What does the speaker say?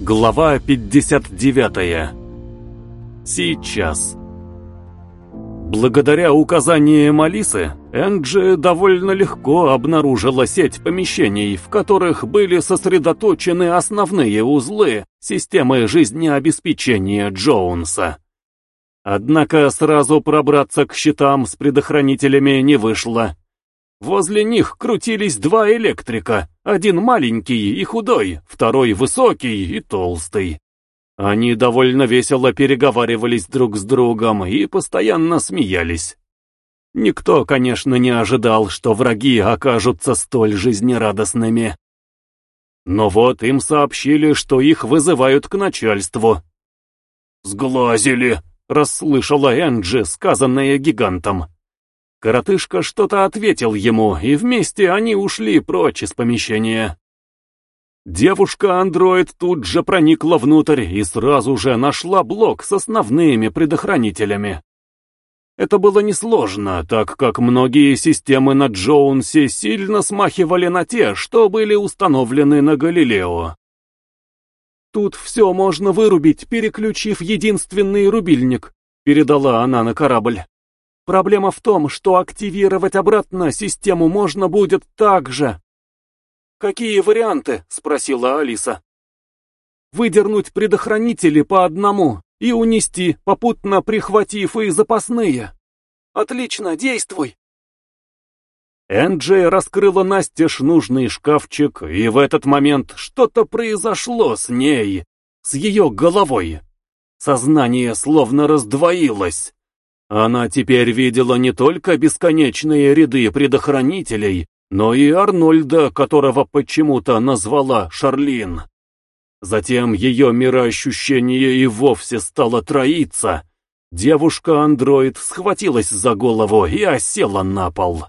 Глава 59. Сейчас. Благодаря указаниям Алисы, Энджи довольно легко обнаружила сеть помещений, в которых были сосредоточены основные узлы системы жизнеобеспечения Джоунса. Однако сразу пробраться к щитам с предохранителями не вышло. Возле них крутились два электрика, один маленький и худой, второй высокий и толстый. Они довольно весело переговаривались друг с другом и постоянно смеялись. Никто, конечно, не ожидал, что враги окажутся столь жизнерадостными. Но вот им сообщили, что их вызывают к начальству. «Сглазили!» — расслышала Энджи, сказанное гигантом. Коротышка что-то ответил ему, и вместе они ушли прочь из помещения. Девушка-андроид тут же проникла внутрь и сразу же нашла блок с основными предохранителями. Это было несложно, так как многие системы на Джоунсе сильно смахивали на те, что были установлены на Галилео. «Тут все можно вырубить, переключив единственный рубильник», — передала она на корабль. Проблема в том, что активировать обратно систему можно будет так же. «Какие варианты?» — спросила Алиса. «Выдернуть предохранители по одному и унести, попутно прихватив и запасные. Отлично, действуй!» Энджи раскрыла настежь нужный шкафчик, и в этот момент что-то произошло с ней, с ее головой. Сознание словно раздвоилось. Она теперь видела не только бесконечные ряды предохранителей, но и Арнольда, которого почему-то назвала Шарлин. Затем ее мироощущение и вовсе стало троиться. Девушка-андроид схватилась за голову и осела на пол.